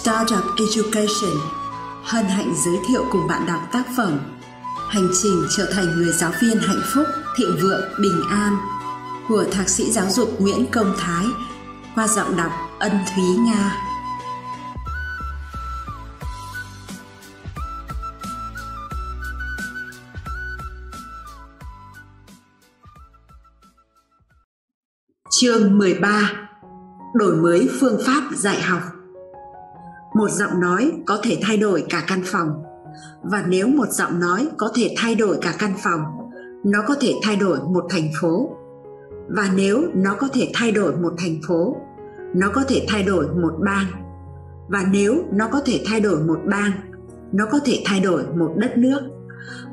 Startup Education hân hạnh giới thiệu cùng bạn đọc tác phẩm Hành trình trở thành người giáo viên hạnh phúc, thịnh vượng, bình an của Thạc sĩ giáo dục Nguyễn Công Thái qua giọng đọc Ân Thúy Nga. Chương 13 Đổi mới phương pháp dạy học một giọng nói có thể thay đổi cả căn phòng và nếu một giọng nói có thể thay đổi cả căn phòng nó có thể thay đổi một thành phố và nếu nó có thể thay đổi một thành phố nó có thể thay đổi một bang và nếu nó có thể thay đổi một bang nó có thể thay đổi một đất nước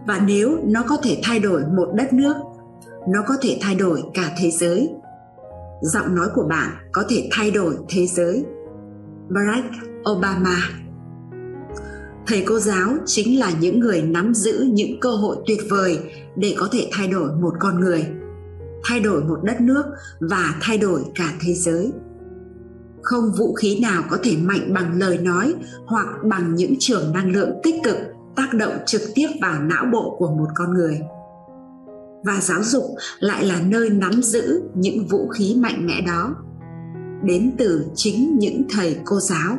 và nếu nó có thể thay đổi một đất nước nó có thể thay đổi cả thế giới giọng nói của bạn có thể thay đổi thế giới barack obama. Thầy cô giáo chính là những người nắm giữ những cơ hội tuyệt vời để có thể thay đổi một con người, thay đổi một đất nước và thay đổi cả thế giới. Không vũ khí nào có thể mạnh bằng lời nói hoặc bằng những trường năng lượng tích cực tác động trực tiếp vào não bộ của một con người. Và giáo dục lại là nơi nắm giữ những vũ khí mạnh mẽ đó đến từ chính những thầy cô giáo.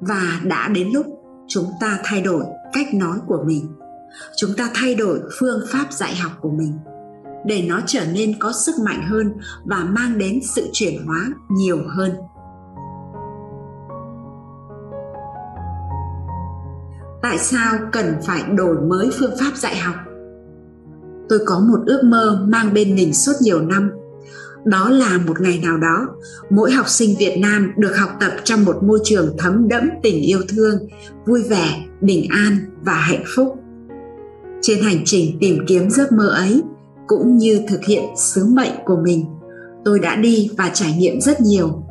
Và đã đến lúc chúng ta thay đổi cách nói của mình. Chúng ta thay đổi phương pháp dạy học của mình để nó trở nên có sức mạnh hơn và mang đến sự chuyển hóa nhiều hơn. Tại sao cần phải đổi mới phương pháp dạy học? Tôi có một ước mơ mang bên mình suốt nhiều năm đó là một ngày nào đó, mỗi học sinh việt nam được học tập trong một môi trường thấm đẫm tình yêu thương, vui vẻ, bình an và hạnh phúc. Trên hành trình tìm kiếm giấc mơ ấy, cũng như thực hiện sứ mệnh của mình, tôi đã đi và trải nghiệm rất nhiều.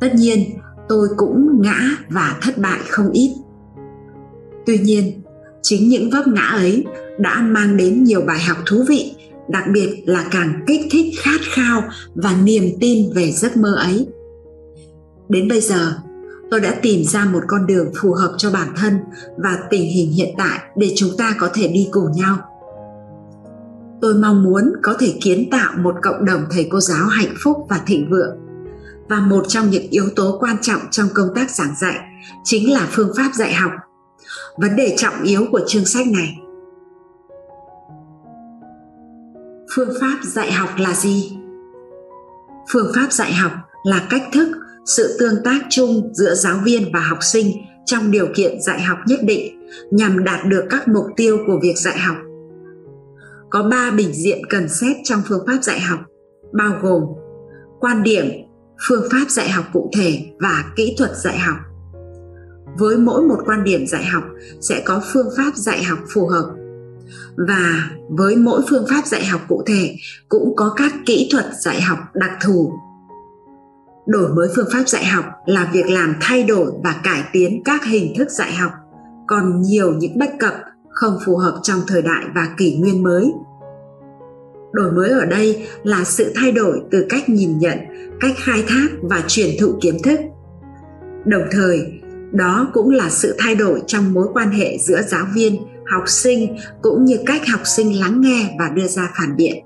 Tất nhiên, tôi cũng ngã và thất bại không ít. Tuy nhiên, chính những vấp ngã ấy đã mang đến nhiều bài học thú vị đặc biệt là càng kích thích khát khao và niềm tin về giấc mơ ấy. Đến bây giờ, tôi đã tìm ra một con đường phù hợp cho bản thân và tình hình hiện tại để chúng ta có thể đi cùng nhau. Tôi mong muốn có thể kiến tạo một cộng đồng thầy cô giáo hạnh phúc và thịnh vượng. Và một trong những yếu tố quan trọng trong công tác giảng dạy chính là phương pháp dạy học. Vấn đề trọng yếu của chương sách này phương pháp dạy học là gì? Phương pháp dạy học là cách thức, sự tương tác chung giữa giáo viên và học sinh trong điều kiện dạy học nhất định nhằm đạt được các mục tiêu của việc dạy học. Có ba bình diện cần xét trong phương pháp dạy học, bao gồm quan điểm, phương pháp dạy học cụ thể và kỹ thuật dạy học. Với mỗi một quan điểm dạy học sẽ có phương pháp dạy học phù hợp và với mỗi phương pháp dạy học cụ thể cũng có các kỹ thuật dạy học đặc thù. Đổi mới phương pháp dạy học là việc làm thay đổi và cải tiến các hình thức dạy học, còn nhiều những bất cập không phù hợp trong thời đại và kỷ nguyên mới. Đổi mới ở đây là sự thay đổi từ cách nhìn nhận, cách khai thác và truyền thụ kiến thức. Đồng thời, đó cũng là sự thay đổi trong mối quan hệ giữa giáo viên học sinh cũng như cách học sinh lắng nghe và đưa ra phản biện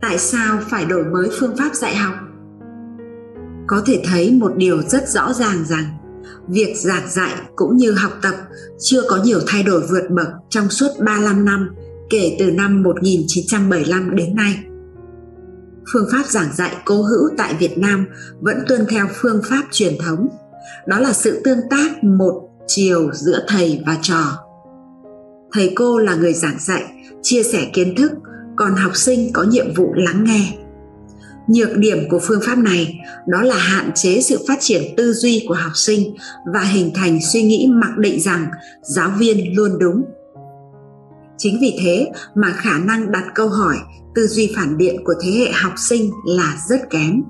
tại sao phải đổi mới phương pháp dạy học có thể thấy một điều rất rõ ràng rằng việc giảng dạy cũng như học tập chưa có nhiều thay đổi vượt bậc trong suốt 35 năm kể từ năm 1975 đến nay. Phương pháp giảng dạy cố hữu tại Việt Nam vẫn tuân theo phương pháp truyền thống, đó là sự tương tác một chiều giữa thầy và trò. Thầy cô là người giảng dạy, chia sẻ kiến thức, còn học sinh có nhiệm vụ lắng nghe. Nhược điểm của phương pháp này đó là hạn chế sự phát triển tư duy của học sinh và hình thành suy nghĩ mặc định rằng giáo viên luôn đúng. Chính vì thế mà khả năng đặt câu hỏi, tư duy phản biện của thế hệ học sinh là rất kém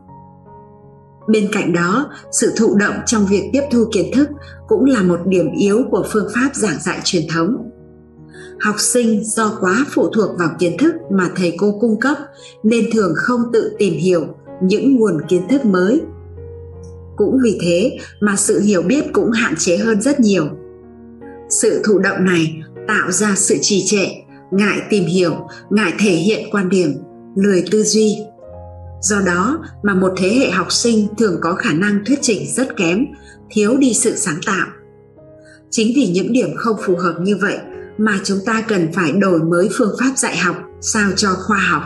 bên cạnh đó, sự thụ động trong việc tiếp thu kiến thức cũng là một điểm yếu của phương pháp giảng dạy truyền thống. Học sinh do quá phụ thuộc vào kiến thức mà thầy cô cung cấp nên thường không tự tìm hiểu những nguồn kiến thức mới. Cũng vì thế mà sự hiểu biết cũng hạn chế hơn rất nhiều. Sự thụ động này tạo ra sự trì trệ, ngại tìm hiểu, ngại thể hiện quan điểm, lười tư duy do đó mà một thế hệ học sinh thường có khả năng thuyết trình rất kém, thiếu đi sự sáng tạo. Chính vì những điểm không phù hợp như vậy mà chúng ta cần phải đổi mới phương pháp dạy học sao cho khoa học.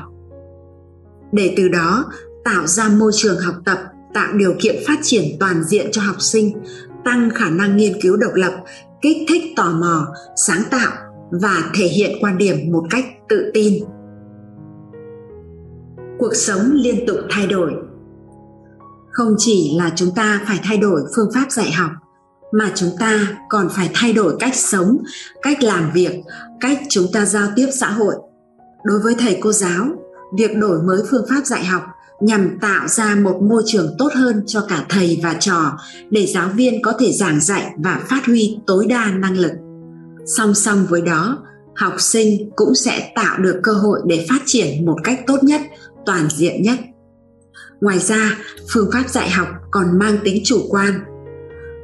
Để từ đó, tạo ra môi trường học tập, tạo điều kiện phát triển toàn diện cho học sinh, tăng khả năng nghiên cứu độc lập, kích thích tò mò, sáng tạo và thể hiện quan điểm một cách tự tin cuộc sống liên tục thay đổi. Không chỉ là chúng ta phải thay đổi phương pháp dạy học, mà chúng ta còn phải thay đổi cách sống, cách làm việc, cách chúng ta giao tiếp xã hội. Đối với thầy cô giáo, việc đổi mới phương pháp dạy học nhằm tạo ra một môi trường tốt hơn cho cả thầy và trò để giáo viên có thể giảng dạy và phát huy tối đa năng lực. Song song với đó, học sinh cũng sẽ tạo được cơ hội để phát triển một cách tốt nhất toàn diện nhất. Ngoài ra, phương pháp dạy học còn mang tính chủ quan.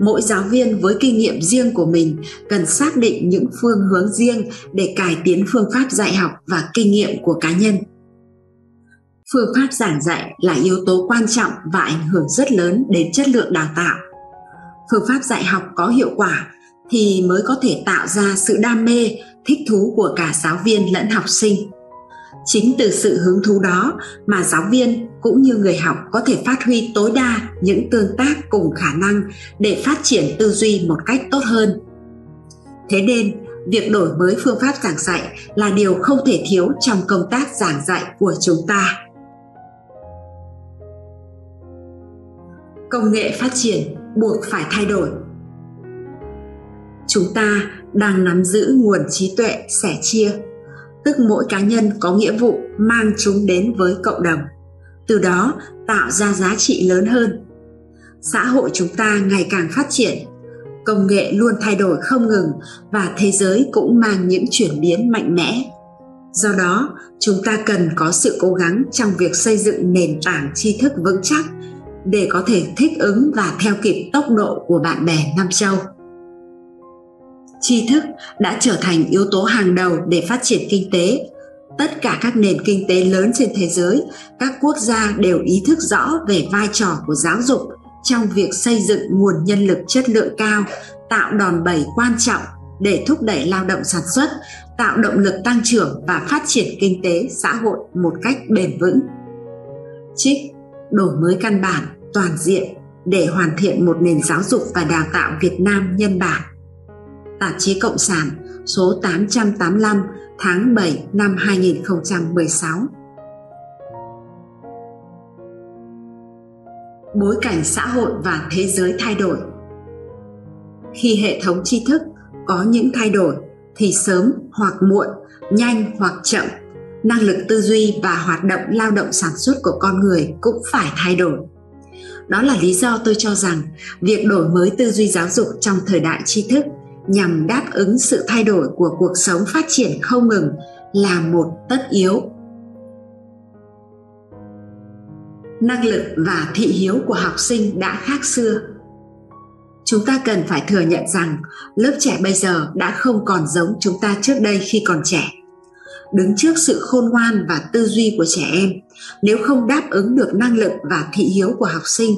Mỗi giáo viên với kinh nghiệm riêng của mình cần xác định những phương hướng riêng để cải tiến phương pháp dạy học và kinh nghiệm của cá nhân. Phương pháp giảng dạy là yếu tố quan trọng và ảnh hưởng rất lớn đến chất lượng đào tạo. Phương pháp dạy học có hiệu quả thì mới có thể tạo ra sự đam mê, thích thú của cả giáo viên lẫn học sinh chính từ sự hứng thú đó mà giáo viên cũng như người học có thể phát huy tối đa những tương tác cùng khả năng để phát triển tư duy một cách tốt hơn. Thế nên, việc đổi mới phương pháp giảng dạy là điều không thể thiếu trong công tác giảng dạy của chúng ta. Công nghệ phát triển buộc phải thay đổi. Chúng ta đang nắm giữ nguồn trí tuệ sẻ chia tức mỗi cá nhân có nghĩa vụ mang chúng đến với cộng đồng. Từ đó tạo ra giá trị lớn hơn. Xã hội chúng ta ngày càng phát triển. Công nghệ luôn thay đổi không ngừng và thế giới cũng mang những chuyển biến mạnh mẽ. Do đó, chúng ta cần có sự cố gắng trong việc xây dựng nền tảng tri thức vững chắc để có thể thích ứng và theo kịp tốc độ của bạn bè Nam Châu. Tri thức đã trở thành yếu tố hàng đầu để phát triển kinh tế. Tất cả các nền kinh tế lớn trên thế giới, các quốc gia đều ý thức rõ về vai trò của giáo dục trong việc xây dựng nguồn nhân lực chất lượng cao, tạo đòn bẩy quan trọng để thúc đẩy lao động sản xuất, tạo động lực tăng trưởng và phát triển kinh tế xã hội một cách bền vững. Trích đổi mới căn bản toàn diện để hoàn thiện một nền giáo dục và đào tạo Việt Nam nhân bản. Tạp chí Cộng sản số 885 tháng 7 năm 2016 Bối cảnh xã hội và thế giới thay đổi. Khi hệ thống tri thức có những thay đổi thì sớm hoặc muộn, nhanh hoặc chậm, năng lực tư duy và hoạt động lao động sản xuất của con người cũng phải thay đổi. Đó là lý do tôi cho rằng việc đổi mới tư duy giáo dục trong thời đại tri thức nhằm đáp ứng sự thay đổi của cuộc sống phát triển không ngừng là một tất yếu. Năng lực và thị hiếu của học sinh đã khác xưa. Chúng ta cần phải thừa nhận rằng lớp trẻ bây giờ đã không còn giống chúng ta trước đây khi còn trẻ. Đứng trước sự khôn ngoan và tư duy của trẻ em nếu không đáp ứng được năng lực và thị hiếu của học sinh,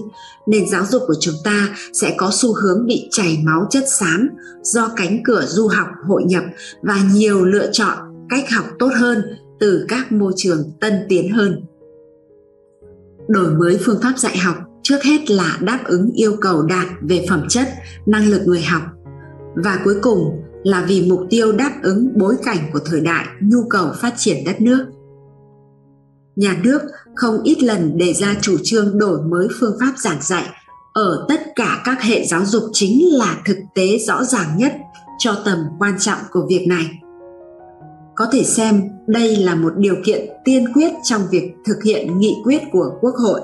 nền giáo dục của chúng ta sẽ có xu hướng bị chảy máu chất xám do cánh cửa du học, hội nhập và nhiều lựa chọn cách học tốt hơn từ các môi trường tân tiến hơn. Đổi mới phương pháp dạy học trước hết là đáp ứng yêu cầu đạt về phẩm chất, năng lực người học. Và cuối cùng là vì mục tiêu đáp ứng bối cảnh của thời đại, nhu cầu phát triển đất nước nhà nước không ít lần đề ra chủ trương đổi mới phương pháp giảng dạy ở tất cả các hệ giáo dục chính là thực tế rõ ràng nhất cho tầm quan trọng của việc này. Có thể xem đây là một điều kiện tiên quyết trong việc thực hiện nghị quyết của quốc hội.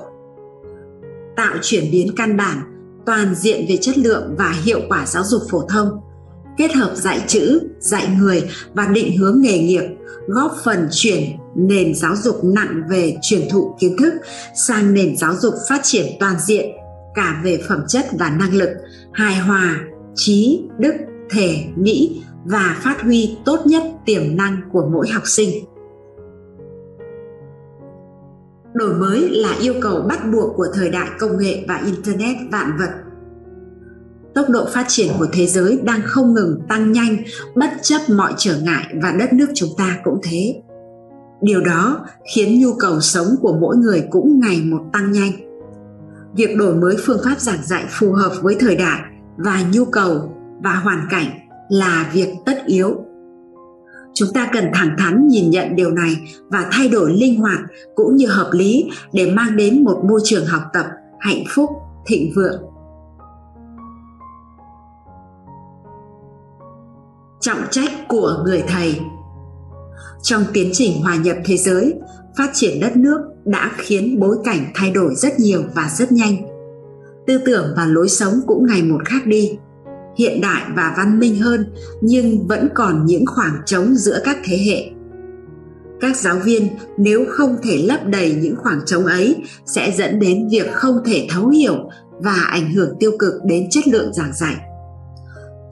Tạo chuyển biến căn bản, toàn diện về chất lượng và hiệu quả giáo dục phổ thông kết hợp dạy chữ, dạy người và định hướng nghề nghiệp, góp phần chuyển nền giáo dục nặng về truyền thụ kiến thức sang nền giáo dục phát triển toàn diện, cả về phẩm chất và năng lực hài hòa trí đức thể mỹ và phát huy tốt nhất tiềm năng của mỗi học sinh. Đổi mới là yêu cầu bắt buộc của thời đại công nghệ và internet vạn vật tốc độ phát triển của thế giới đang không ngừng tăng nhanh, bất chấp mọi trở ngại và đất nước chúng ta cũng thế. Điều đó khiến nhu cầu sống của mỗi người cũng ngày một tăng nhanh. Việc đổi mới phương pháp giảng dạy phù hợp với thời đại và nhu cầu và hoàn cảnh là việc tất yếu. Chúng ta cần thẳng thắn nhìn nhận điều này và thay đổi linh hoạt cũng như hợp lý để mang đến một môi trường học tập hạnh phúc, thịnh vượng. Trọng trách của người thầy. Trong tiến trình hòa nhập thế giới, phát triển đất nước đã khiến bối cảnh thay đổi rất nhiều và rất nhanh. Tư tưởng và lối sống cũng ngày một khác đi. Hiện đại và văn minh hơn, nhưng vẫn còn những khoảng trống giữa các thế hệ. Các giáo viên, nếu không thể lấp đầy những khoảng trống ấy, sẽ dẫn đến việc không thể thấu hiểu và ảnh hưởng tiêu cực đến chất lượng giảng dạy.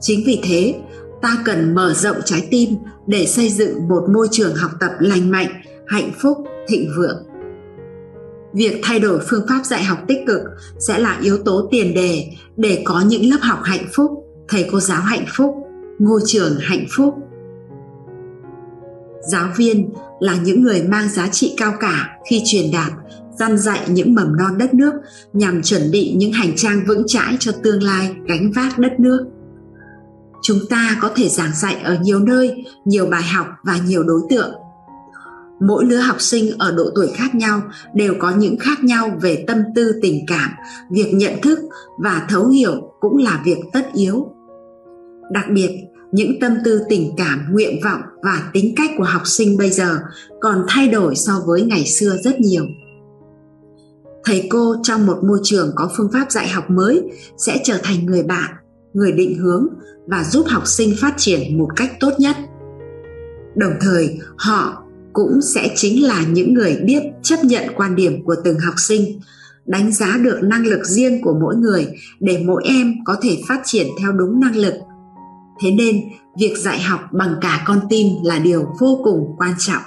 Chính vì thế ta cần mở rộng trái tim để xây dựng một môi trường học tập lành mạnh, hạnh phúc, thịnh vượng. Việc thay đổi phương pháp dạy học tích cực sẽ là yếu tố tiền đề để có những lớp học hạnh phúc, thầy cô giáo hạnh phúc, ngôi trường hạnh phúc. Giáo viên là những người mang giá trị cao cả khi truyền đạt dăn dạy những mầm non đất nước nhằm chuẩn bị những hành trang vững chãi cho tương lai gánh vác đất nước chúng ta có thể giảng dạy ở nhiều nơi, nhiều bài học và nhiều đối tượng. Mỗi lứa học sinh ở độ tuổi khác nhau đều có những khác nhau về tâm tư, tình cảm, việc nhận thức và thấu hiểu cũng là việc tất yếu. Đặc biệt, những tâm tư, tình cảm, nguyện vọng và tính cách của học sinh bây giờ còn thay đổi so với ngày xưa rất nhiều. Thầy cô trong một môi trường có phương pháp dạy học mới sẽ trở thành người bạn người định hướng và giúp học sinh phát triển một cách tốt nhất. Đồng thời, họ cũng sẽ chính là những người biết chấp nhận quan điểm của từng học sinh, đánh giá được năng lực riêng của mỗi người để mỗi em có thể phát triển theo đúng năng lực. Thế nên, việc dạy học bằng cả con tim là điều vô cùng quan trọng.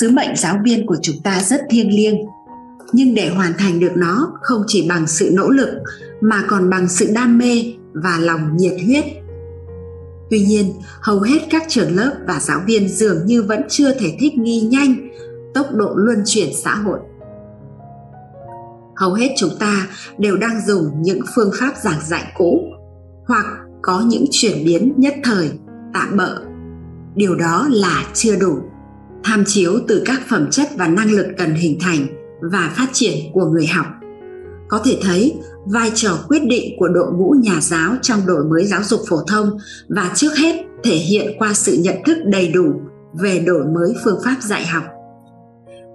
Sứ mệnh giáo viên của chúng ta rất thiêng liêng nhưng để hoàn thành được nó không chỉ bằng sự nỗ lực, mà còn bằng sự đam mê và lòng nhiệt huyết. Tuy nhiên, hầu hết các trường lớp và giáo viên dường như vẫn chưa thể thích nghi nhanh tốc độ luân chuyển xã hội. Hầu hết chúng ta đều đang dùng những phương pháp giảng dạy cũ hoặc có những chuyển biến nhất thời, tạm bỡ. điều đó là chưa đủ. Tham chiếu từ các phẩm chất và năng lực cần hình thành và phát triển của người học. Có thể thấy, vai trò quyết định của đội ngũ nhà giáo trong đổi mới giáo dục phổ thông và trước hết thể hiện qua sự nhận thức đầy đủ về đổi mới phương pháp dạy học.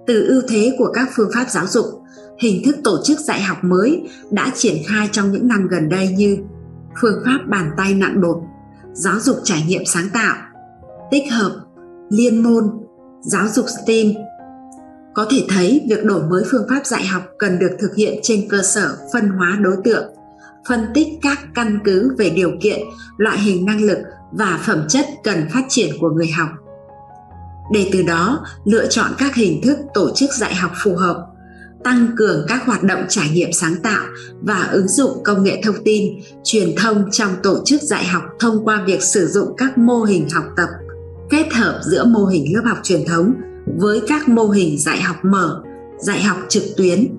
Từ ưu thế của các phương pháp giáo dục, hình thức tổ chức dạy học mới đã triển khai trong những năm gần đây như phương pháp bàn tay nặng đột giáo dục trải nghiệm sáng tạo, tích hợp, liên môn, giáo dục STEAM có thể thấy, việc đổi mới phương pháp dạy học cần được thực hiện trên cơ sở phân hóa đối tượng, phân tích các căn cứ về điều kiện, loại hình năng lực và phẩm chất cần phát triển của người học. Để từ đó, lựa chọn các hình thức tổ chức dạy học phù hợp, tăng cường các hoạt động trải nghiệm sáng tạo và ứng dụng công nghệ thông tin, truyền thông trong tổ chức dạy học thông qua việc sử dụng các mô hình học tập, kết hợp giữa mô hình lớp học truyền thống với các mô hình dạy học mở, dạy học trực tuyến.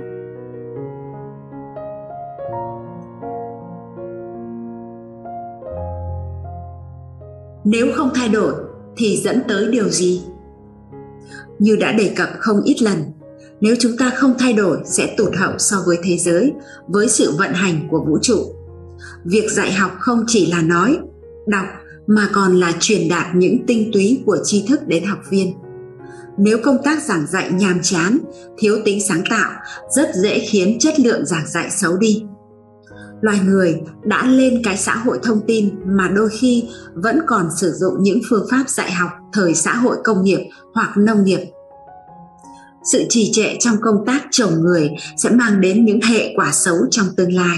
Nếu không thay đổi thì dẫn tới điều gì? Như đã đề cập không ít lần, nếu chúng ta không thay đổi sẽ tụt hậu so với thế giới với sự vận hành của vũ trụ. Việc dạy học không chỉ là nói, đọc mà còn là truyền đạt những tinh túy của tri thức đến học viên nếu công tác giảng dạy nhàm chán, thiếu tính sáng tạo, rất dễ khiến chất lượng giảng dạy xấu đi. Loài người đã lên cái xã hội thông tin mà đôi khi vẫn còn sử dụng những phương pháp dạy học thời xã hội công nghiệp hoặc nông nghiệp. Sự trì trệ trong công tác trồng người sẽ mang đến những hệ quả xấu trong tương lai.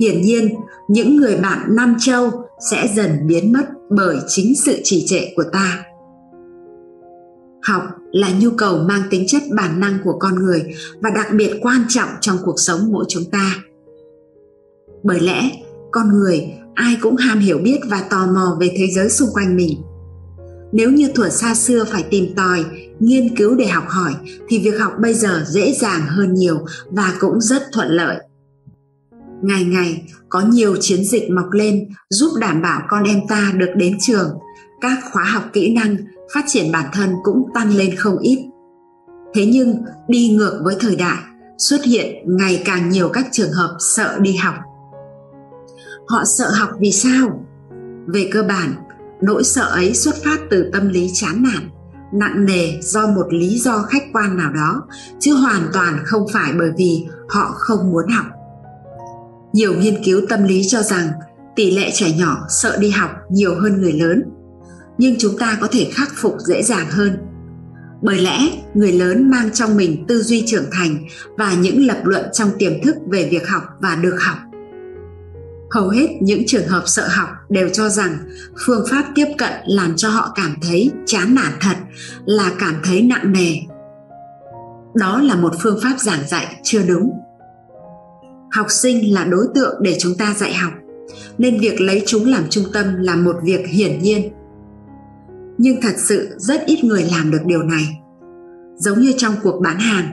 Hiển nhiên, những người bạn nam châu sẽ dần biến mất bởi chính sự trì trệ của ta học là nhu cầu mang tính chất bản năng của con người và đặc biệt quan trọng trong cuộc sống mỗi chúng ta. Bởi lẽ, con người, ai cũng ham hiểu biết và tò mò về thế giới xung quanh mình. Nếu như thuở xa xưa phải tìm tòi, nghiên cứu để học hỏi, thì việc học bây giờ dễ dàng hơn nhiều và cũng rất thuận lợi. Ngày ngày, có nhiều chiến dịch mọc lên giúp đảm bảo con em ta được đến trường các khóa học kỹ năng phát triển bản thân cũng tăng lên không ít. Thế nhưng, đi ngược với thời đại, xuất hiện ngày càng nhiều các trường hợp sợ đi học. Họ sợ học vì sao? Về cơ bản, nỗi sợ ấy xuất phát từ tâm lý chán nản, nặng nề do một lý do khách quan nào đó, chứ hoàn toàn không phải bởi vì họ không muốn học. Nhiều nghiên cứu tâm lý cho rằng tỷ lệ trẻ nhỏ sợ đi học nhiều hơn người lớn nhưng chúng ta có thể khắc phục dễ dàng hơn. Bởi lẽ, người lớn mang trong mình tư duy trưởng thành và những lập luận trong tiềm thức về việc học và được học. Hầu hết những trường hợp sợ học đều cho rằng phương pháp tiếp cận làm cho họ cảm thấy chán nản thật, là cảm thấy nặng nề. Đó là một phương pháp giảng dạy chưa đúng. Học sinh là đối tượng để chúng ta dạy học, nên việc lấy chúng làm trung tâm là một việc hiển nhiên nhưng thật sự rất ít người làm được điều này. Giống như trong cuộc bán hàng,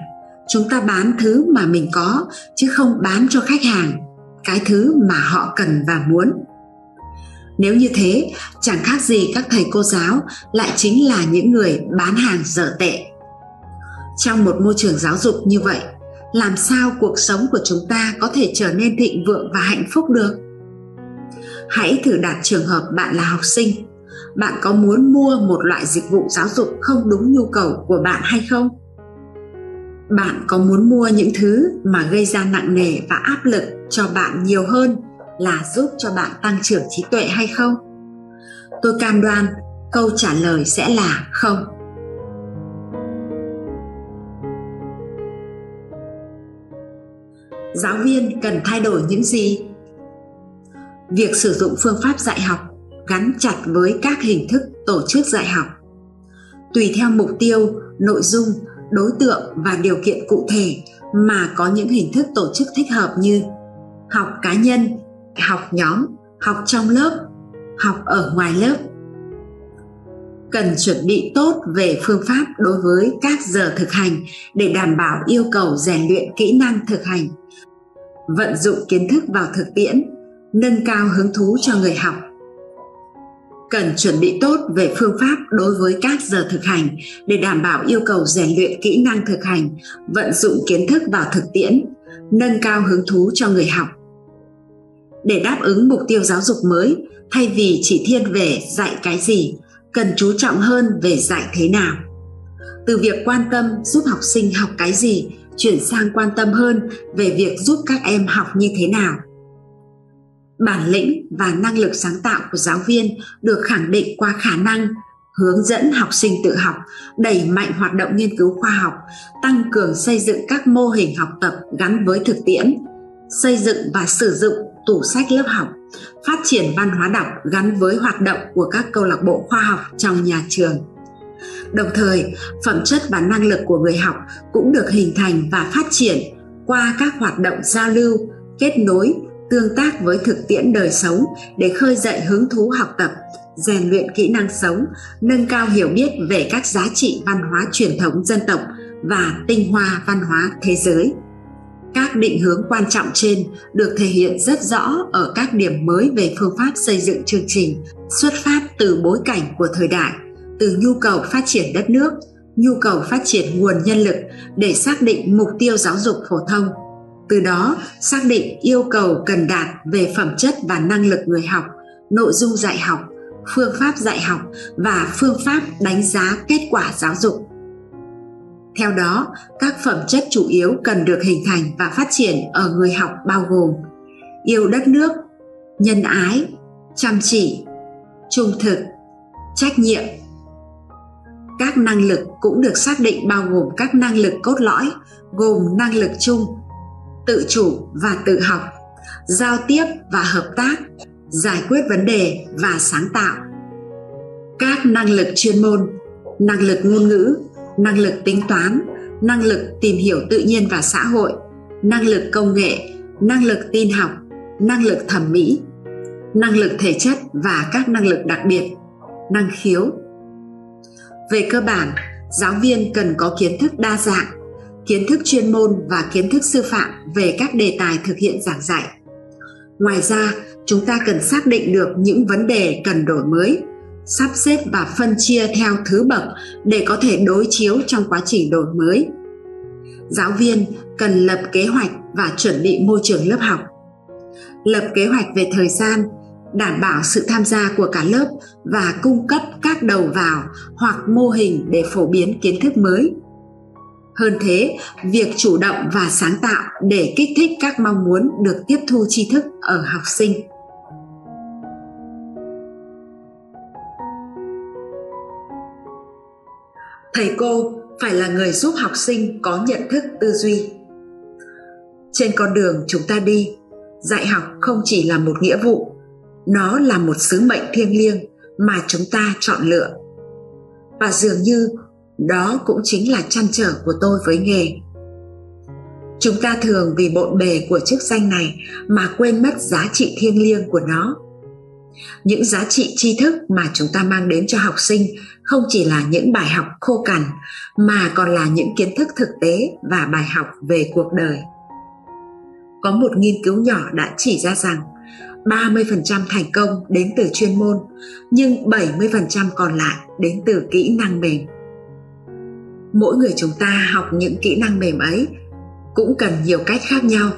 chúng ta bán thứ mà mình có, chứ không bán cho khách hàng, cái thứ mà họ cần và muốn. Nếu như thế, chẳng khác gì các thầy cô giáo lại chính là những người bán hàng dở tệ. Trong một môi trường giáo dục như vậy, làm sao cuộc sống của chúng ta có thể trở nên thịnh vượng và hạnh phúc được? Hãy thử đặt trường hợp bạn là học sinh bạn có muốn mua một loại dịch vụ giáo dục không đúng nhu cầu của bạn hay không? Bạn có muốn mua những thứ mà gây ra nặng nề và áp lực cho bạn nhiều hơn là giúp cho bạn tăng trưởng trí tuệ hay không? Tôi cam đoan câu trả lời sẽ là không. Giáo viên cần thay đổi những gì? Việc sử dụng phương pháp dạy học gắn chặt với các hình thức tổ chức dạy học. Tùy theo mục tiêu, nội dung, đối tượng và điều kiện cụ thể mà có những hình thức tổ chức thích hợp như học cá nhân, học nhóm, học trong lớp, học ở ngoài lớp. Cần chuẩn bị tốt về phương pháp đối với các giờ thực hành để đảm bảo yêu cầu rèn luyện kỹ năng thực hành, vận dụng kiến thức vào thực tiễn, nâng cao hứng thú cho người học cần chuẩn bị tốt về phương pháp đối với các giờ thực hành để đảm bảo yêu cầu rèn luyện kỹ năng thực hành, vận dụng kiến thức vào thực tiễn, nâng cao hứng thú cho người học. Để đáp ứng mục tiêu giáo dục mới, thay vì chỉ thiên về dạy cái gì, cần chú trọng hơn về dạy thế nào. Từ việc quan tâm giúp học sinh học cái gì, chuyển sang quan tâm hơn về việc giúp các em học như thế nào bản lĩnh và năng lực sáng tạo của giáo viên được khẳng định qua khả năng, hướng dẫn học sinh tự học, đẩy mạnh hoạt động nghiên cứu khoa học, tăng cường xây dựng các mô hình học tập gắn với thực tiễn, xây dựng và sử dụng tủ sách lớp học, phát triển văn hóa đọc gắn với hoạt động của các câu lạc bộ khoa học trong nhà trường. Đồng thời, phẩm chất và năng lực của người học cũng được hình thành và phát triển qua các hoạt động giao lưu, kết nối tương tác với thực tiễn đời sống để khơi dậy hứng thú học tập, rèn luyện kỹ năng sống, nâng cao hiểu biết về các giá trị văn hóa truyền thống dân tộc và tinh hoa văn hóa thế giới. Các định hướng quan trọng trên được thể hiện rất rõ ở các điểm mới về phương pháp xây dựng chương trình, xuất phát từ bối cảnh của thời đại, từ nhu cầu phát triển đất nước, nhu cầu phát triển nguồn nhân lực để xác định mục tiêu giáo dục phổ thông từ đó, xác định yêu cầu cần đạt về phẩm chất và năng lực người học, nội dung dạy học, phương pháp dạy học và phương pháp đánh giá kết quả giáo dục. Theo đó, các phẩm chất chủ yếu cần được hình thành và phát triển ở người học bao gồm yêu đất nước, nhân ái, chăm chỉ, trung thực, trách nhiệm. Các năng lực cũng được xác định bao gồm các năng lực cốt lõi, gồm năng lực chung tự chủ và tự học, giao tiếp và hợp tác, giải quyết vấn đề và sáng tạo. Các năng lực chuyên môn, năng lực ngôn ngữ, năng lực tính toán, năng lực tìm hiểu tự nhiên và xã hội, năng lực công nghệ, năng lực tin học, năng lực thẩm mỹ, năng lực thể chất và các năng lực đặc biệt, năng khiếu. Về cơ bản, giáo viên cần có kiến thức đa dạng kiến thức chuyên môn và kiến thức sư phạm về các đề tài thực hiện giảng dạy. Ngoài ra, chúng ta cần xác định được những vấn đề cần đổi mới, sắp xếp và phân chia theo thứ bậc để có thể đối chiếu trong quá trình đổi mới. Giáo viên cần lập kế hoạch và chuẩn bị môi trường lớp học. Lập kế hoạch về thời gian, đảm bảo sự tham gia của cả lớp và cung cấp các đầu vào hoặc mô hình để phổ biến kiến thức mới hơn thế, việc chủ động và sáng tạo để kích thích các mong muốn được tiếp thu tri thức ở học sinh. Thầy cô phải là người giúp học sinh có nhận thức tư duy. Trên con đường chúng ta đi, dạy học không chỉ là một nghĩa vụ, nó là một sứ mệnh thiêng liêng mà chúng ta chọn lựa. Và dường như đó cũng chính là chăn trở của tôi với nghề. Chúng ta thường vì bộn bề của chức danh này mà quên mất giá trị thiêng liêng của nó. Những giá trị tri thức mà chúng ta mang đến cho học sinh không chỉ là những bài học khô cằn mà còn là những kiến thức thực tế và bài học về cuộc đời. Có một nghiên cứu nhỏ đã chỉ ra rằng 30% thành công đến từ chuyên môn, nhưng 70% còn lại đến từ kỹ năng mềm. Mỗi người chúng ta học những kỹ năng mềm ấy cũng cần nhiều cách khác nhau.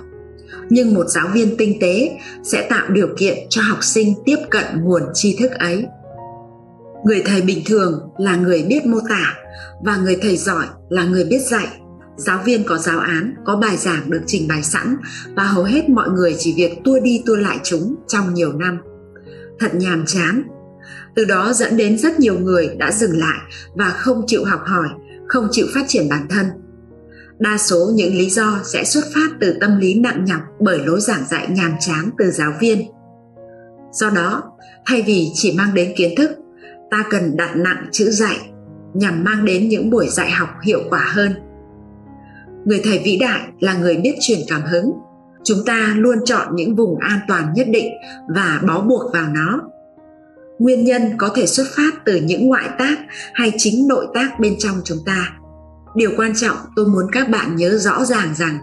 Nhưng một giáo viên tinh tế sẽ tạo điều kiện cho học sinh tiếp cận nguồn tri thức ấy. Người thầy bình thường là người biết mô tả và người thầy giỏi là người biết dạy giáo viên có giáo án, có bài giảng được trình bày sẵn và hầu hết mọi người chỉ việc tua đi tua lại chúng trong nhiều năm thật nhàm chán từ đó dẫn đến rất nhiều người đã dừng lại và không chịu học hỏi không chịu phát triển bản thân. Đa số những lý do sẽ xuất phát từ tâm lý nặng nhọc bởi lối giảng dạy nhàm chán từ giáo viên. Do đó, thay vì chỉ mang đến kiến thức, ta cần đặt nặng chữ dạy nhằm mang đến những buổi dạy học hiệu quả hơn. Người thầy vĩ đại là người biết truyền cảm hứng. Chúng ta luôn chọn những vùng an toàn nhất định và bó buộc vào nó nguyên nhân có thể xuất phát từ những ngoại tác hay chính nội tác bên trong chúng ta. Điều quan trọng tôi muốn các bạn nhớ rõ ràng rằng,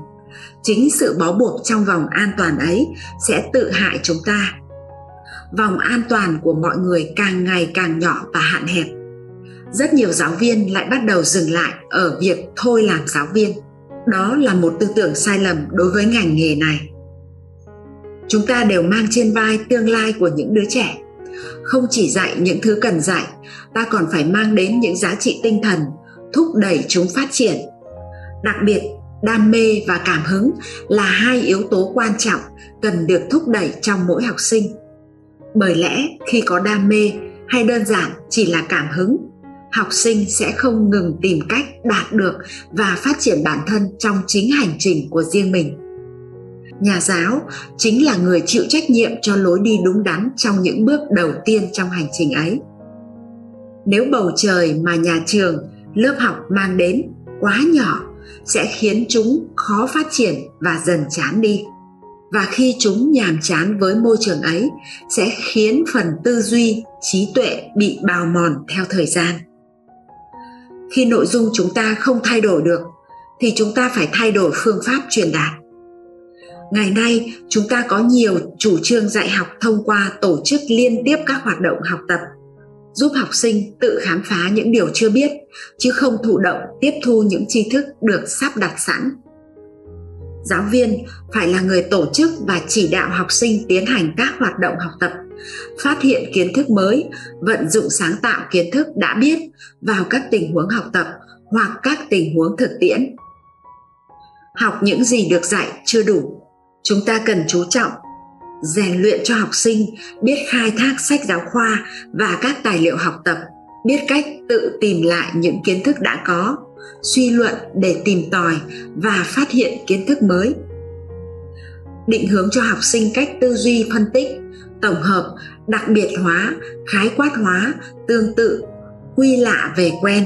chính sự bó buộc trong vòng an toàn ấy sẽ tự hại chúng ta. Vòng an toàn của mọi người càng ngày càng nhỏ và hạn hẹp. Rất nhiều giáo viên lại bắt đầu dừng lại ở việc thôi làm giáo viên. Đó là một tư tưởng sai lầm đối với ngành nghề này. Chúng ta đều mang trên vai tương lai của những đứa trẻ không chỉ dạy những thứ cần dạy, ta còn phải mang đến những giá trị tinh thần, thúc đẩy chúng phát triển. Đặc biệt, đam mê và cảm hứng là hai yếu tố quan trọng cần được thúc đẩy trong mỗi học sinh. Bởi lẽ, khi có đam mê hay đơn giản chỉ là cảm hứng, học sinh sẽ không ngừng tìm cách đạt được và phát triển bản thân trong chính hành trình của riêng mình nhà giáo chính là người chịu trách nhiệm cho lối đi đúng đắn trong những bước đầu tiên trong hành trình ấy. Nếu bầu trời mà nhà trường, lớp học mang đến quá nhỏ sẽ khiến chúng khó phát triển và dần chán đi. Và khi chúng nhàm chán với môi trường ấy sẽ khiến phần tư duy, trí tuệ bị bào mòn theo thời gian. Khi nội dung chúng ta không thay đổi được, thì chúng ta phải thay đổi phương pháp truyền đạt ngày nay, chúng ta có nhiều chủ trương dạy học thông qua tổ chức liên tiếp các hoạt động học tập, giúp học sinh tự khám phá những điều chưa biết, chứ không thụ động tiếp thu những tri thức được sắp đặt sẵn. Giáo viên phải là người tổ chức và chỉ đạo học sinh tiến hành các hoạt động học tập, phát hiện kiến thức mới, vận dụng sáng tạo kiến thức đã biết vào các tình huống học tập hoặc các tình huống thực tiễn. Học những gì được dạy chưa đủ chúng ta cần chú trọng, rèn luyện cho học sinh biết khai thác sách giáo khoa và các tài liệu học tập, biết cách tự tìm lại những kiến thức đã có, suy luận để tìm tòi và phát hiện kiến thức mới. Định hướng cho học sinh cách tư duy phân tích, tổng hợp, đặc biệt hóa, khái quát hóa, tương tự, quy lạ về quen,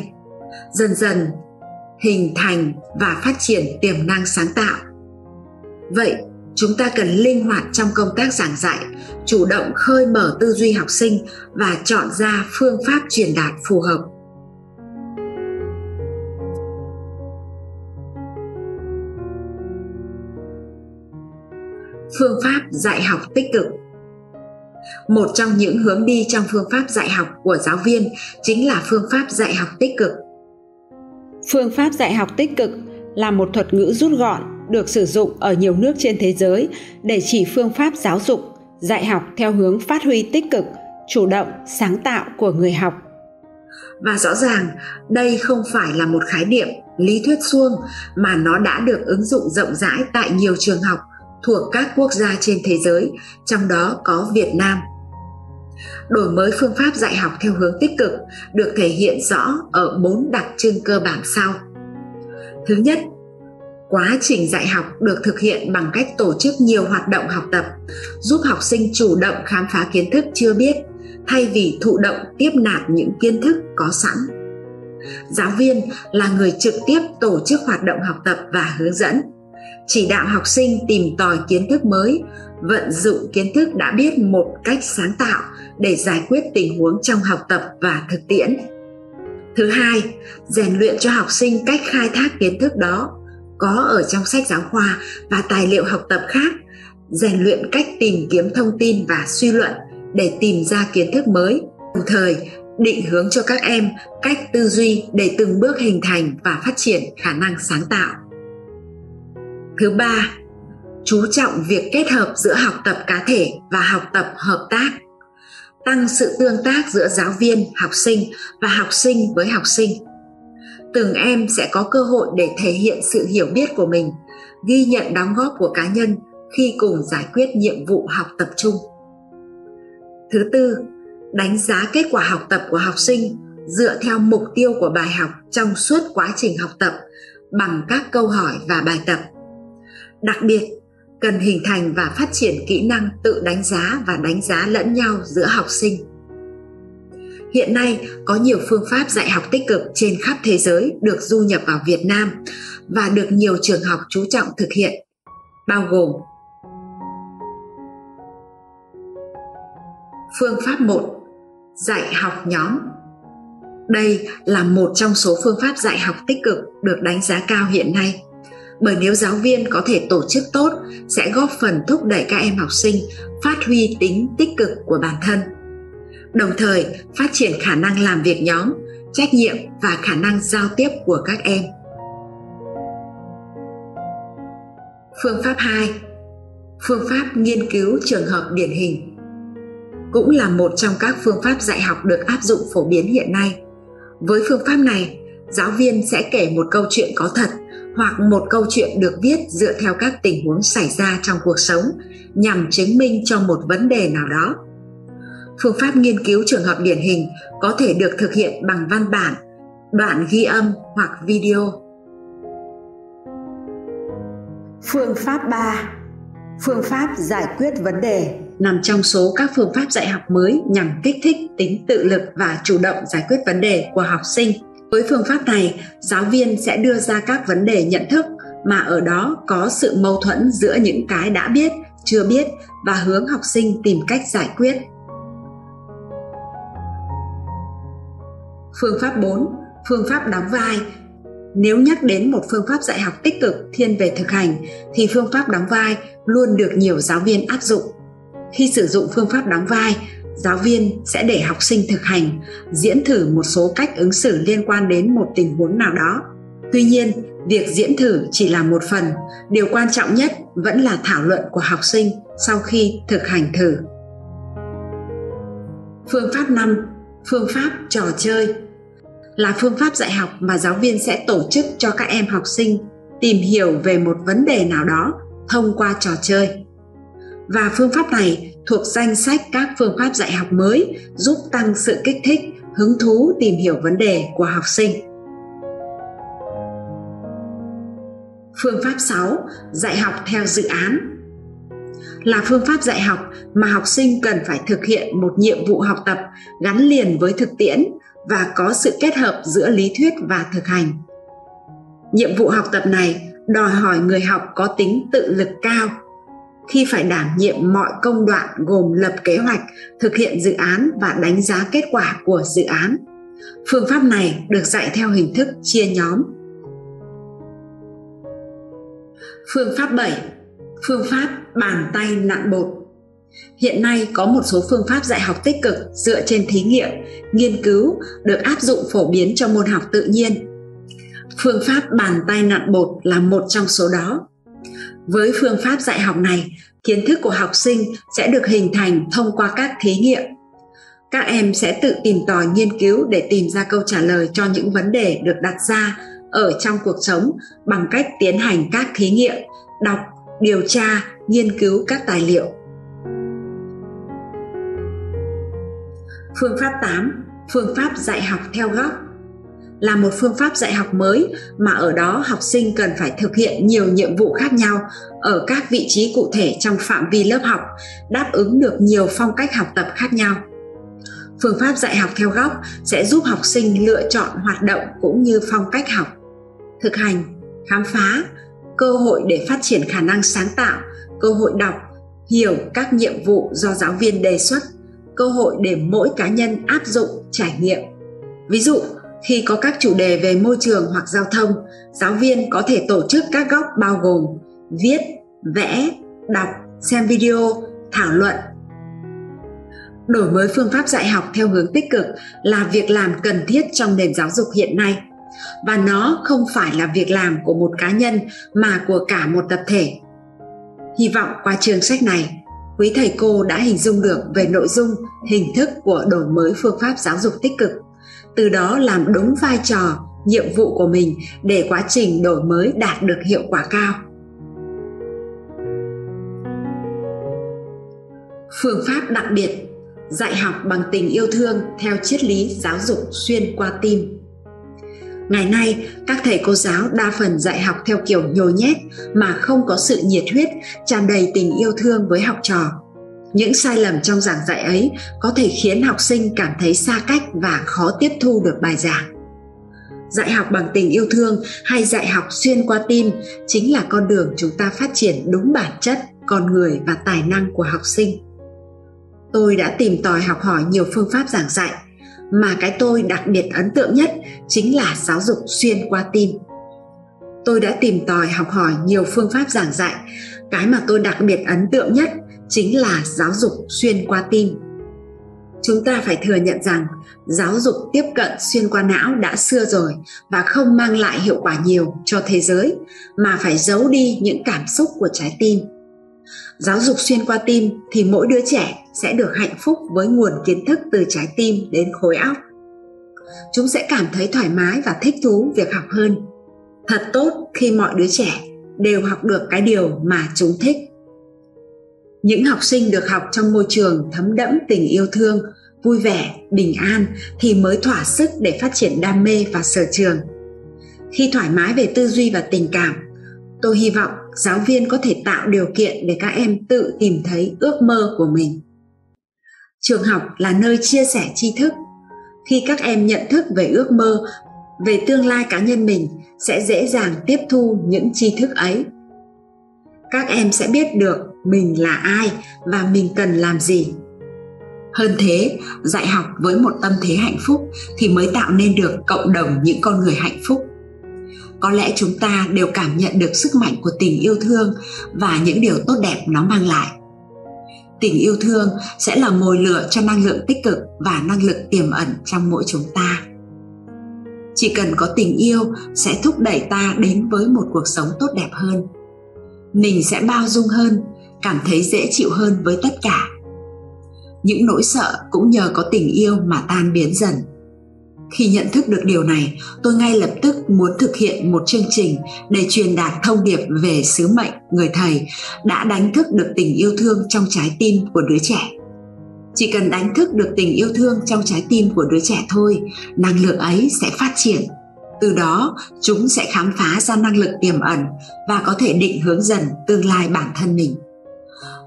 dần dần hình thành và phát triển tiềm năng sáng tạo. Vậy chúng ta cần linh hoạt trong công tác giảng dạy, chủ động khơi mở tư duy học sinh và chọn ra phương pháp truyền đạt phù hợp. Phương pháp dạy học tích cực. Một trong những hướng đi trong phương pháp dạy học của giáo viên chính là phương pháp dạy học tích cực. Phương pháp dạy học tích cực là một thuật ngữ rút gọn được sử dụng ở nhiều nước trên thế giới để chỉ phương pháp giáo dục, dạy học theo hướng phát huy tích cực, chủ động, sáng tạo của người học. Và rõ ràng, đây không phải là một khái niệm, lý thuyết suông mà nó đã được ứng dụng rộng rãi tại nhiều trường học thuộc các quốc gia trên thế giới, trong đó có việt nam. Đổi mới phương pháp dạy học theo hướng tích cực được thể hiện rõ ở bốn đặc trưng cơ bản sau. Thứ nhất quá trình dạy học được thực hiện bằng cách tổ chức nhiều hoạt động học tập, giúp học sinh chủ động khám phá kiến thức chưa biết, thay vì thụ động tiếp nạp những kiến thức có sẵn. Giáo viên là người trực tiếp tổ chức hoạt động học tập và hướng dẫn, chỉ đạo học sinh tìm tòi kiến thức mới, vận dụng kiến thức đã biết một cách sáng tạo để giải quyết tình huống trong học tập và thực tiễn. Thứ hai, rèn luyện cho học sinh cách khai thác kiến thức đó có ở trong sách giáo khoa và tài liệu học tập khác, rèn luyện cách tìm kiếm thông tin và suy luận để tìm ra kiến thức mới, đồng thời định hướng cho các em cách tư duy để từng bước hình thành và phát triển khả năng sáng tạo. Thứ ba, chú trọng việc kết hợp giữa học tập cá thể và học tập hợp tác. Tăng sự tương tác giữa giáo viên, học sinh và học sinh với học sinh từng em sẽ có cơ hội để thể hiện sự hiểu biết của mình, ghi nhận đóng góp của cá nhân khi cùng giải quyết nhiệm vụ học tập chung. Thứ tư, đánh giá kết quả học tập của học sinh dựa theo mục tiêu của bài học trong suốt quá trình học tập bằng các câu hỏi và bài tập. Đặc biệt, cần hình thành và phát triển kỹ năng tự đánh giá và đánh giá lẫn nhau giữa học sinh hiện nay, có nhiều phương pháp dạy học tích cực trên khắp thế giới được du nhập vào việt nam và được nhiều trường học chú trọng thực hiện, bao gồm phương pháp 1 dạy học nhóm. Đây là một trong số phương pháp dạy học tích cực được đánh giá cao hiện nay, bởi nếu giáo viên có thể tổ chức tốt sẽ góp phần thúc đẩy các em học sinh phát huy tính tích cực của bản thân đồng thời, phát triển khả năng làm việc nhóm, trách nhiệm và khả năng giao tiếp của các em. Phương pháp 2 phương pháp nghiên cứu trường hợp điển hình cũng là một trong các phương pháp dạy học được áp dụng phổ biến hiện nay. Với phương pháp này, giáo viên sẽ kể một câu chuyện có thật hoặc một câu chuyện được viết dựa theo các tình huống xảy ra trong cuộc sống nhằm chứng minh cho một vấn đề nào đó phương pháp nghiên cứu trường hợp điển hình có thể được thực hiện bằng văn bản đoạn ghi âm hoặc video. Phương pháp 3 phương pháp giải quyết vấn đề. Nằm trong số các phương pháp dạy học mới nhằm kích thích tính tự lực và chủ động giải quyết vấn đề của học sinh. Với phương pháp này giáo viên sẽ đưa ra các vấn đề nhận thức mà ở đó có sự mâu thuẫn giữa những cái đã biết chưa biết và hướng học sinh tìm cách giải quyết phương pháp 4 phương pháp đóng vai. Nếu nhắc đến một phương pháp dạy học tích cực, thiên về thực hành, thì phương pháp đóng vai luôn được nhiều giáo viên áp dụng. Khi sử dụng phương pháp đóng vai, giáo viên sẽ để học sinh thực hành, diễn thử một số cách ứng xử liên quan đến một tình huống nào đó. Tuy nhiên, việc diễn thử chỉ là một phần, điều quan trọng nhất vẫn là thảo luận của học sinh sau khi thực hành thử. Phương pháp 5 phương pháp trò chơi là phương pháp dạy học mà giáo viên sẽ tổ chức cho các em học sinh tìm hiểu về một vấn đề nào đó thông qua trò chơi và phương pháp này thuộc danh sách các phương pháp dạy học mới giúp tăng sự kích thích hứng thú tìm hiểu vấn đề của học sinh. Phương pháp 6, dạy học theo dự án. Là phương pháp dạy học mà học sinh cần phải thực hiện một nhiệm vụ học tập gắn liền với thực tiễn và có sự kết hợp giữa lý thuyết và thực hành. Nhiệm vụ học tập này đòi hỏi người học có tính tự lực cao khi phải đảm nhiệm mọi công đoạn gồm lập kế hoạch, thực hiện dự án và đánh giá kết quả của dự án. Phương pháp này được dạy theo hình thức chia nhóm. Phương pháp 7. Phương pháp bàn tay nặn bột. Hiện nay có một số phương pháp dạy học tích cực dựa trên thí nghiệm, nghiên cứu được áp dụng phổ biến cho môn học tự nhiên. Phương pháp bàn tay nặn bột là một trong số đó. Với phương pháp dạy học này, kiến thức của học sinh sẽ được hình thành thông qua các thí nghiệm. Các em sẽ tự tìm tòi nghiên cứu để tìm ra câu trả lời cho những vấn đề được đặt ra ở trong cuộc sống bằng cách tiến hành các thí nghiệm, đọc, điều tra, nghiên cứu các tài liệu. Phương pháp 8. Phương pháp dạy học theo góc là một phương pháp dạy học mới mà ở đó học sinh cần phải thực hiện nhiều nhiệm vụ khác nhau ở các vị trí cụ thể trong phạm vi lớp học đáp ứng được nhiều phong cách học tập khác nhau phương pháp dạy học theo góc sẽ giúp học sinh lựa chọn hoạt động cũng như phong cách học thực hành khám phá cơ hội để phát triển khả năng sáng tạo, cơ hội đọc, hiểu các nhiệm vụ do giáo viên đề xuất, cơ hội để mỗi cá nhân áp dụng, trải nghiệm. Ví dụ, khi có các chủ đề về môi trường hoặc giao thông, giáo viên có thể tổ chức các góc bao gồm viết, vẽ, đọc, xem video, thảo luận. Đổi mới phương pháp dạy học theo hướng tích cực là việc làm cần thiết trong nền giáo dục hiện nay và nó không phải là việc làm của một cá nhân, mà của cả một tập thể. Hy vọng qua trường sách này, quý thầy cô đã hình dung được về nội dung, hình thức của đổi mới phương pháp giáo dục tích cực. Từ đó làm đúng vai trò, nhiệm vụ của mình để quá trình đổi mới đạt được hiệu quả cao. Phương pháp đặc biệt, dạy học bằng tình yêu thương theo triết lý giáo dục xuyên qua tim ngày nay, các thầy cô giáo đa phần dạy học theo kiểu nhồi nhét mà không có sự nhiệt huyết, tràn đầy tình yêu thương với học trò. Những sai lầm trong giảng dạy ấy có thể khiến học sinh cảm thấy xa cách và khó tiếp thu được bài giảng. Dạy học bằng tình yêu thương hay dạy học xuyên qua tim chính là con đường chúng ta phát triển đúng bản chất, con người và tài năng của học sinh. Tôi đã tìm tòi học hỏi nhiều phương pháp giảng dạy mà cái tôi đặc biệt ấn tượng nhất chính là giáo dục xuyên qua tim. Tôi đã tìm tòi học hỏi nhiều phương pháp giảng dạy. Cái mà tôi đặc biệt ấn tượng nhất chính là giáo dục xuyên qua tim. Chúng ta phải thừa nhận rằng giáo dục tiếp cận xuyên qua não đã xưa rồi và không mang lại hiệu quả nhiều cho thế giới, mà phải giấu đi những cảm xúc của trái tim giáo dục xuyên qua tim thì mỗi đứa trẻ sẽ được hạnh phúc với nguồn kiến thức từ trái tim đến khối óc. Chúng sẽ cảm thấy thoải mái và thích thú việc học hơn. Thật tốt khi mọi đứa trẻ đều học được cái điều mà chúng thích. Những học sinh được học trong môi trường thấm đẫm tình yêu thương, vui vẻ, bình an thì mới thỏa sức để phát triển đam mê và sở trường. Khi thoải mái về tư duy và tình cảm tôi hy vọng giáo viên có thể tạo điều kiện để các em tự tìm thấy ước mơ của mình. Trường học là nơi chia sẻ tri thức. Khi các em nhận thức về ước mơ, về tương lai cá nhân mình, sẽ dễ dàng tiếp thu những tri thức ấy. Các em sẽ biết được mình là ai và mình cần làm gì. Hơn thế, dạy học với một tâm thế hạnh phúc thì mới tạo nên được cộng đồng những con người hạnh phúc có lẽ chúng ta đều cảm nhận được sức mạnh của tình yêu thương và những điều tốt đẹp nó mang lại. Tình yêu thương sẽ là mồi lửa cho năng lượng tích cực và năng lực tiềm ẩn trong mỗi chúng ta. Chỉ cần có tình yêu sẽ thúc đẩy ta đến với một cuộc sống tốt đẹp hơn. Mình sẽ bao dung hơn, cảm thấy dễ chịu hơn với tất cả. Những nỗi sợ cũng nhờ có tình yêu mà tan biến dần khi nhận thức được điều này, tôi ngay lập tức muốn thực hiện một chương trình để truyền đạt thông điệp về sứ mệnh người thầy đã đánh thức được tình yêu thương trong trái tim của đứa trẻ. Chỉ cần đánh thức được tình yêu thương trong trái tim của đứa trẻ thôi, năng lượng ấy sẽ phát triển. Từ đó, chúng sẽ khám phá ra năng lực tiềm ẩn và có thể định hướng dần tương lai bản thân mình.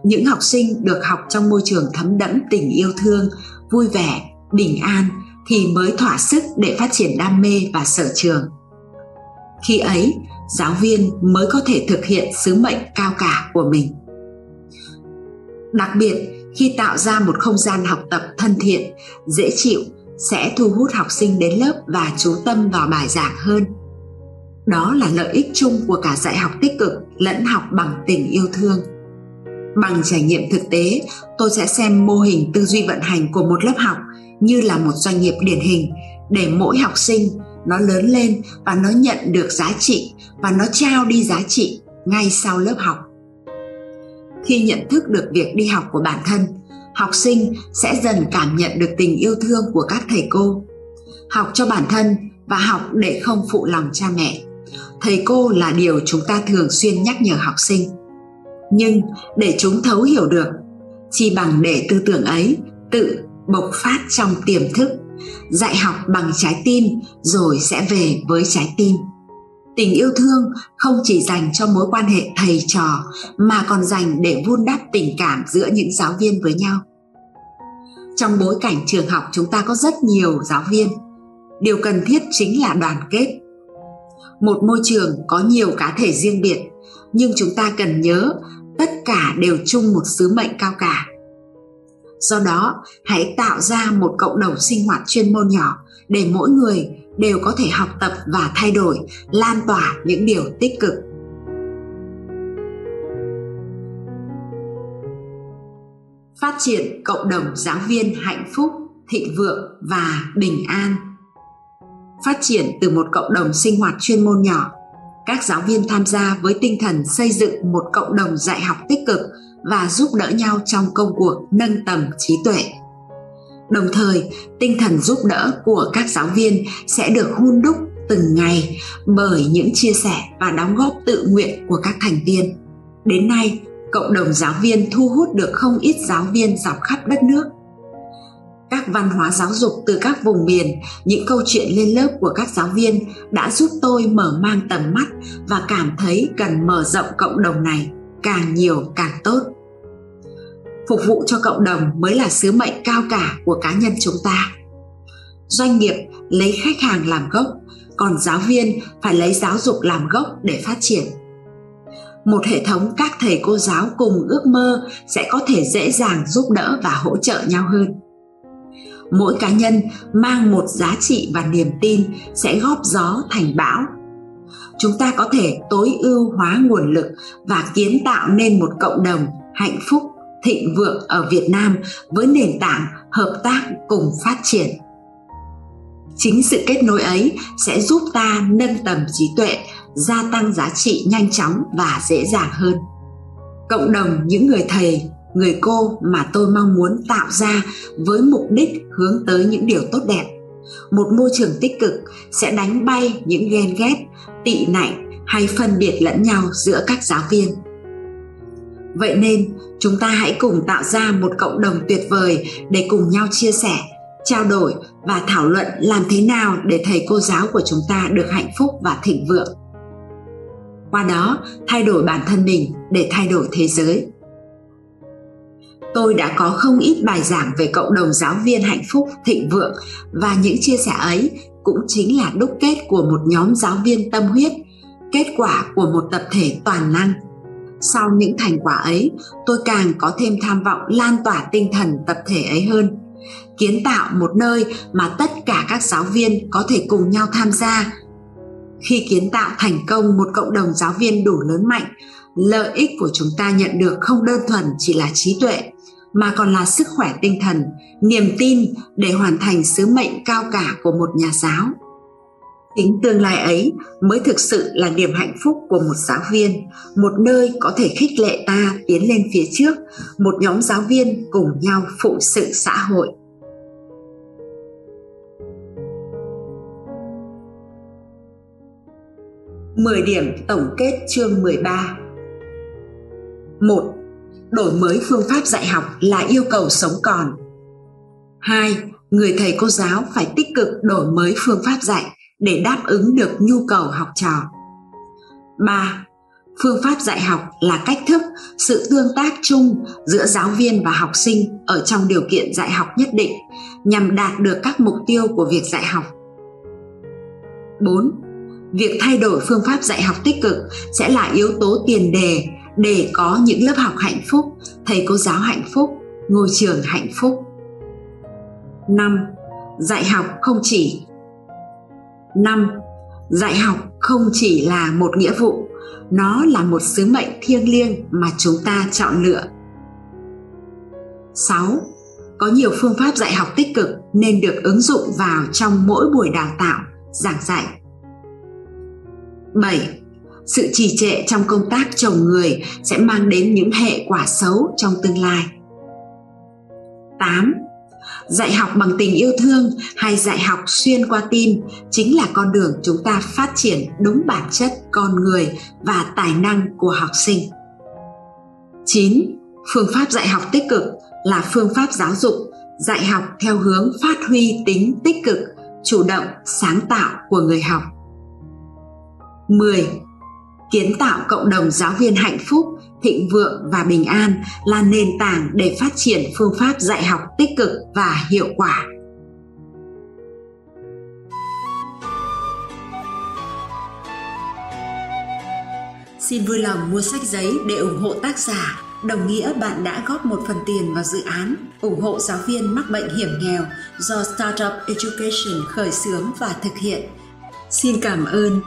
Những học sinh được học trong môi trường thấm đẫm tình yêu thương, vui vẻ, bình an thì mới thỏa sức để phát triển đam mê và sở trường. Khi ấy, giáo viên mới có thể thực hiện sứ mệnh cao cả của mình. Đặc biệt, khi tạo ra một không gian học tập thân thiện, dễ chịu, sẽ thu hút học sinh đến lớp và chú tâm vào bài giảng hơn. Đó là lợi ích chung của cả dạy học tích cực lẫn học bằng tình yêu thương. Bằng trải nghiệm thực tế, tôi sẽ xem mô hình tư duy vận hành của một lớp học như là một doanh nghiệp điển hình, để mỗi học sinh nó lớn lên và nó nhận được giá trị và nó trao đi giá trị ngay sau lớp học. Khi nhận thức được việc đi học của bản thân, học sinh sẽ dần cảm nhận được tình yêu thương của các thầy cô. Học cho bản thân và học để không phụ lòng cha mẹ. Thầy cô là điều chúng ta thường xuyên nhắc nhở học sinh. Nhưng để chúng thấu hiểu được, chỉ bằng để tư tưởng ấy tự bộc phát trong tiềm thức, dạy học bằng trái tim rồi sẽ về với trái tim. Tình yêu thương không chỉ dành cho mối quan hệ thầy trò mà còn dành để vun đắp tình cảm giữa những giáo viên với nhau. Trong bối cảnh trường học chúng ta có rất nhiều giáo viên, điều cần thiết chính là đoàn kết. Một môi trường có nhiều cá thể riêng biệt, nhưng chúng ta cần nhớ tất cả đều chung một sứ mệnh cao cả do đó, hãy tạo ra một cộng đồng sinh hoạt chuyên môn nhỏ để mỗi người đều có thể học tập và thay đổi, lan tỏa những điều tích cực. Phát triển cộng đồng giáo viên hạnh phúc, thịnh vượng và bình an. Phát triển từ một cộng đồng sinh hoạt chuyên môn nhỏ, các giáo viên tham gia với tinh thần xây dựng một cộng đồng dạy học tích cực và giúp đỡ nhau trong công cuộc nâng tầm trí tuệ. Đồng thời, tinh thần giúp đỡ của các giáo viên sẽ được hun đúc từng ngày bởi những chia sẻ và đóng góp tự nguyện của các thành viên. Đến nay, cộng đồng giáo viên thu hút được không ít giáo viên dọc khắp đất nước. Các văn hóa giáo dục từ các vùng miền, những câu chuyện lên lớp của các giáo viên đã giúp tôi mở mang tầm mắt và cảm thấy cần mở rộng cộng đồng này càng nhiều càng tốt. Phục vụ cho cộng đồng mới là sứ mệnh cao cả của cá nhân chúng ta. Doanh nghiệp lấy khách hàng làm gốc, còn giáo viên phải lấy giáo dục làm gốc để phát triển. Một hệ thống các thầy cô giáo cùng ước mơ sẽ có thể dễ dàng giúp đỡ và hỗ trợ nhau hơn. Mỗi cá nhân mang một giá trị và niềm tin sẽ góp gió thành bão chúng ta có thể tối ưu hóa nguồn lực và kiến tạo nên một cộng đồng hạnh phúc, thịnh vượng ở việt nam với nền tảng hợp tác cùng phát triển. Chính sự kết nối ấy sẽ giúp ta nâng tầm trí tuệ, gia tăng giá trị nhanh chóng và dễ dàng hơn. Cộng đồng những người thầy, người cô mà tôi mong muốn tạo ra với mục đích hướng tới những điều tốt đẹp một môi trường tích cực sẽ đánh bay những ghen ghét, tị nạnh hay phân biệt lẫn nhau giữa các giáo viên. Vậy nên, chúng ta hãy cùng tạo ra một cộng đồng tuyệt vời để cùng nhau chia sẻ, trao đổi và thảo luận làm thế nào để thầy cô giáo của chúng ta được hạnh phúc và thịnh vượng. Qua đó, thay đổi bản thân mình để thay đổi thế giới tôi đã có không ít bài giảng về cộng đồng giáo viên hạnh phúc, thịnh vượng. Và những chia sẻ ấy cũng chính là đúc kết của một nhóm giáo viên tâm huyết, kết quả của một tập thể toàn năng. Sau những thành quả ấy, tôi càng có thêm tham vọng lan tỏa tinh thần tập thể ấy hơn, kiến tạo một nơi mà tất cả các giáo viên có thể cùng nhau tham gia. Khi kiến tạo thành công một cộng đồng giáo viên đủ lớn mạnh, lợi ích của chúng ta nhận được không đơn thuần chỉ là trí tuệ mà còn là sức khỏe tinh thần, niềm tin để hoàn thành sứ mệnh cao cả của một nhà giáo. Tính tương lai ấy mới thực sự là niềm hạnh phúc của một giáo viên, một nơi có thể khích lệ ta tiến lên phía trước, một nhóm giáo viên cùng nhau phụ sự xã hội. Mười điểm tổng kết chương 13 1 đổi mới phương pháp dạy học là yêu cầu sống còn 2. Người thầy cô giáo phải tích cực đổi mới phương pháp dạy để đáp ứng được nhu cầu học trò. 3. Phương pháp dạy học là cách thức, sự tương tác chung giữa giáo viên và học sinh ở trong điều kiện dạy học nhất định nhằm đạt được các mục tiêu của việc dạy học. 4. Việc thay đổi phương pháp dạy học tích cực sẽ là yếu tố tiền đề để có những lớp học hạnh phúc, thầy cô giáo hạnh phúc, ngôi trường hạnh phúc. 5. Dạy học không chỉ 5. Dạy học không chỉ là một nghĩa vụ, nó là một sứ mệnh thiêng liêng mà chúng ta chọn lựa. 6. Có nhiều phương pháp dạy học tích cực nên được ứng dụng vào trong mỗi buổi đào tạo, giảng dạy. 7. Sự trì trệ trong công tác trồng người sẽ mang đến những hệ quả xấu trong tương lai. 8 dạy học bằng tình yêu thương hay dạy học xuyên qua tim chính là con đường chúng ta phát triển đúng bản chất con người và tài năng của học sinh 9. Phương pháp dạy học tích cực là phương pháp giáo dục dạy học theo hướng phát huy tính tích cực, chủ động, sáng tạo của người học. 10 kiến tạo cộng đồng giáo viên hạnh phúc, thịnh vượng và bình an là nền tảng để phát triển phương pháp dạy học tích cực và hiệu quả Xin vui lòng mua sách giấy để ủng hộ tác giả. Đồng nghĩa bạn đã góp một phần tiền vào dự án ủng hộ giáo viên mắc bệnh hiểm nghèo do Startup Education khởi xướng và thực hiện. Xin cảm ơn